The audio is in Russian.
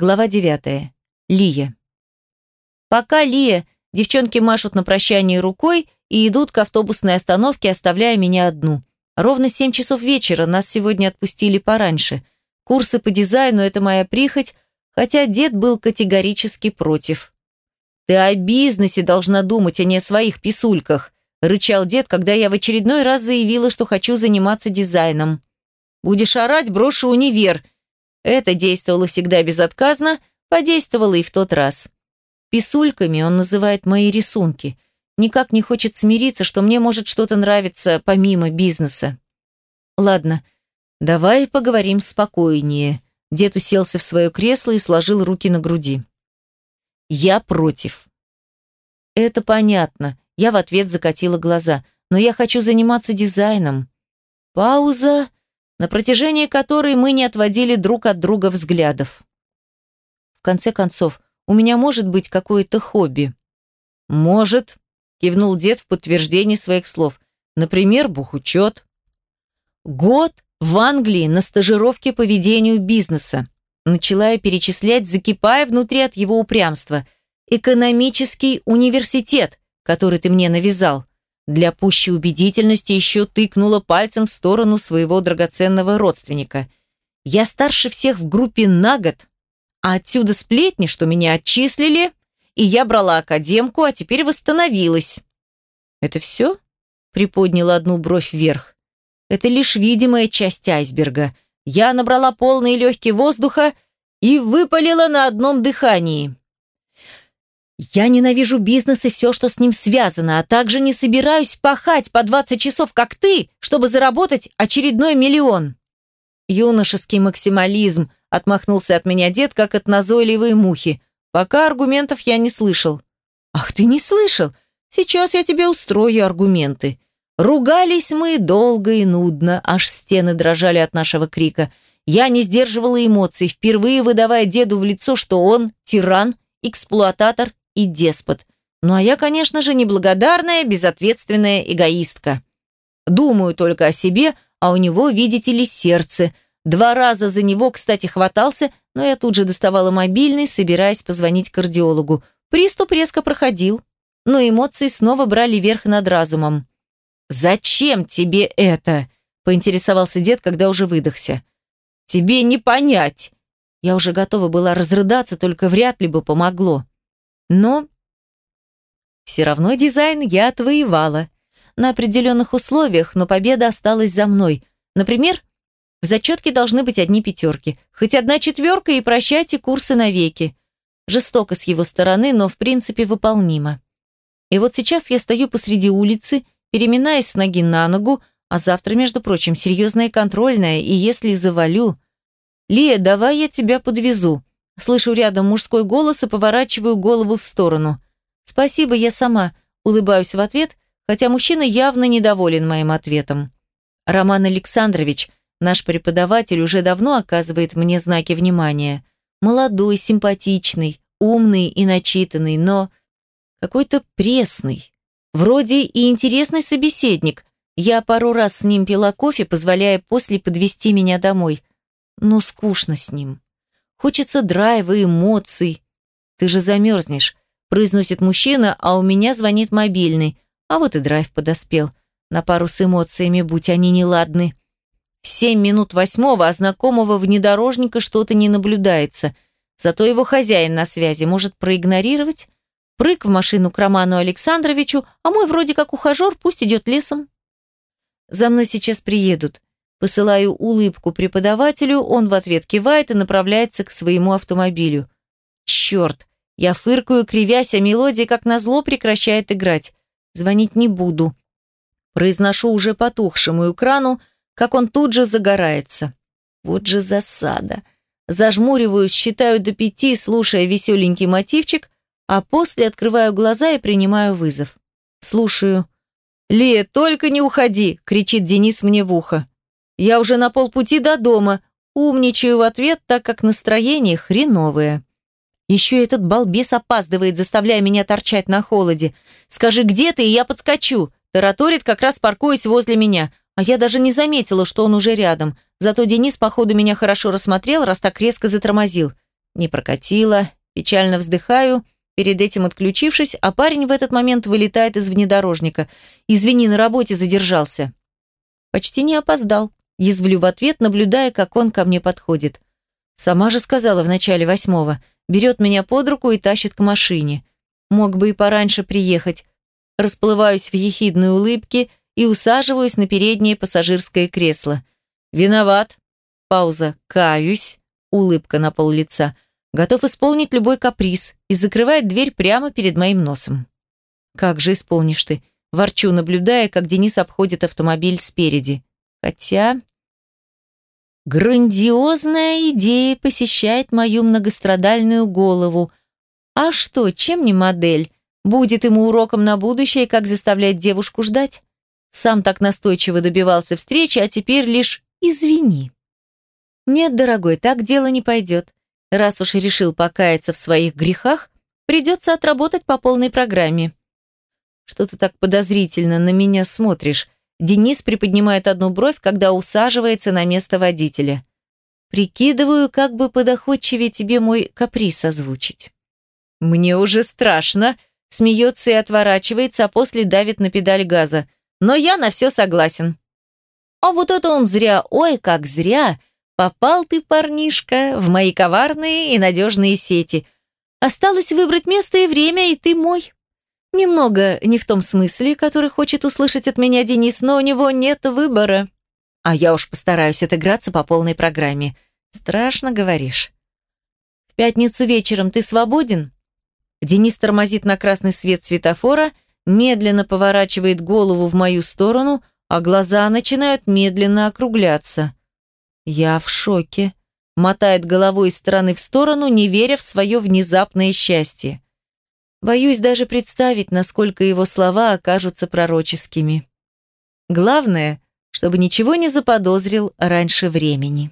Глава 9. Лия. Пока Лия, девчонки машут на прощание рукой и идут к автобусной остановке, оставляя меня одну. Ровно 7 часов вечера, нас сегодня отпустили пораньше. Курсы по дизайну – это моя прихоть, хотя дед был категорически против. «Ты о бизнесе должна думать, а не о своих писульках», – рычал дед, когда я в очередной раз заявила, что хочу заниматься дизайном. «Будешь орать, брошу универ», – это действовало всегда безотказно, подействовало и в тот раз. Писульками он называет мои рисунки. Никак не хочет смириться, что мне может что-то нравиться помимо бизнеса. Ладно, давай поговорим спокойнее. Дед уселся в свое кресло и сложил руки на груди. Я против. Это понятно. Я в ответ закатила глаза. Но я хочу заниматься дизайном. Пауза на протяжении которой мы не отводили друг от друга взглядов. В конце концов, у меня может быть какое-то хобби. Может, кивнул дед в подтверждение своих слов. Например, бухучет. Год в Англии на стажировке по ведению бизнеса. Начала я перечислять, закипая внутри от его упрямства. Экономический университет, который ты мне навязал. Для пущей убедительности еще тыкнула пальцем в сторону своего драгоценного родственника. «Я старше всех в группе на год, а отсюда сплетни, что меня отчислили, и я брала академку, а теперь восстановилась». «Это все?» – приподняла одну бровь вверх. «Это лишь видимая часть айсберга. Я набрала полные легкие воздуха и выпалила на одном дыхании». Я ненавижу бизнес и все, что с ним связано, а также не собираюсь пахать по 20 часов, как ты, чтобы заработать очередной миллион. Юношеский максимализм, отмахнулся от меня дед, как от назойливой мухи. Пока аргументов я не слышал. Ах, ты не слышал? Сейчас я тебе устрою аргументы. Ругались мы долго и нудно, аж стены дрожали от нашего крика. Я не сдерживала эмоций, впервые выдавая деду в лицо, что он тиран, эксплуататор и деспот. Ну а я, конечно же, неблагодарная, безответственная эгоистка. Думаю только о себе, а у него, видите ли, сердце. Два раза за него, кстати, хватался, но я тут же доставала мобильный, собираясь позвонить кардиологу. Приступ резко проходил, но эмоции снова брали верх над разумом. «Зачем тебе это?» – поинтересовался дед, когда уже выдохся. «Тебе не понять!» Я уже готова была разрыдаться, только вряд ли бы помогло. Но все равно дизайн я отвоевала. На определенных условиях, но победа осталась за мной. Например, в зачетке должны быть одни пятерки. Хоть одна четверка и прощайте курсы навеки. Жестоко с его стороны, но в принципе выполнимо. И вот сейчас я стою посреди улицы, переминаясь с ноги на ногу, а завтра, между прочим, серьезная контрольная, и если завалю... «Лия, давай я тебя подвезу», Слышу рядом мужской голос и поворачиваю голову в сторону. «Спасибо, я сама», – улыбаюсь в ответ, хотя мужчина явно недоволен моим ответом. Роман Александрович, наш преподаватель, уже давно оказывает мне знаки внимания. Молодой, симпатичный, умный и начитанный, но какой-то пресный. Вроде и интересный собеседник. Я пару раз с ним пила кофе, позволяя после подвести меня домой. Но скучно с ним. Хочется драйва, эмоций. Ты же замерзнешь, произносит мужчина, а у меня звонит мобильный. А вот и драйв подоспел. На пару с эмоциями, будь они неладны. Семь минут восьмого, а знакомого внедорожника что-то не наблюдается. Зато его хозяин на связи может проигнорировать. Прыг в машину к Роману Александровичу, а мой вроде как ухажер, пусть идет лесом. За мной сейчас приедут. Посылаю улыбку преподавателю, он в ответ кивает и направляется к своему автомобилю. Черт! Я фыркаю, кривясь, а мелодия, как назло, прекращает играть. Звонить не буду. Произношу уже потухшему экрану, как он тут же загорается. Вот же засада. Зажмуриваюсь, считаю до пяти, слушая веселенький мотивчик, а после открываю глаза и принимаю вызов. Слушаю. «Лия, только не уходи!» – кричит Денис мне в ухо. Я уже на полпути до дома, умничаю в ответ, так как настроение хреновое. Еще этот балбес опаздывает, заставляя меня торчать на холоде. «Скажи, где ты, и я подскочу!» Тараторит, как раз паркуясь возле меня. А я даже не заметила, что он уже рядом. Зато Денис, походу, меня хорошо рассмотрел, раз так резко затормозил. не прокатило. Печально вздыхаю, перед этим отключившись, а парень в этот момент вылетает из внедорожника. «Извини, на работе задержался». Почти не опоздал. Язвлю в ответ, наблюдая, как он ко мне подходит. Сама же сказала в начале восьмого. Берет меня под руку и тащит к машине. Мог бы и пораньше приехать. Расплываюсь в ехидной улыбке и усаживаюсь на переднее пассажирское кресло. Виноват. Пауза. Каюсь. Улыбка на пол лица. Готов исполнить любой каприз и закрывает дверь прямо перед моим носом. Как же исполнишь ты? Ворчу, наблюдая, как Денис обходит автомобиль спереди. Хотя... Грандиозная идея посещает мою многострадальную голову. А что, чем не модель? Будет ему уроком на будущее, как заставлять девушку ждать? Сам так настойчиво добивался встречи, а теперь лишь «извини». Нет, дорогой, так дело не пойдет. Раз уж решил покаяться в своих грехах, придется отработать по полной программе. Что ты так подозрительно на меня смотришь? Денис приподнимает одну бровь, когда усаживается на место водителя. Прикидываю, как бы подоходчивее тебе мой каприз озвучить. Мне уже страшно, смеется и отворачивается, а после давит на педаль газа. Но я на все согласен. А вот это он зря, ой, как зря. Попал ты, парнишка, в мои коварные и надежные сети. Осталось выбрать место и время, и ты мой. Немного не в том смысле, который хочет услышать от меня Денис, но у него нет выбора. А я уж постараюсь отыграться по полной программе. Страшно, говоришь. В пятницу вечером ты свободен? Денис тормозит на красный свет светофора, медленно поворачивает голову в мою сторону, а глаза начинают медленно округляться. Я в шоке. Мотает головой из стороны в сторону, не веря в свое внезапное счастье. Боюсь даже представить, насколько его слова окажутся пророческими. Главное, чтобы ничего не заподозрил раньше времени.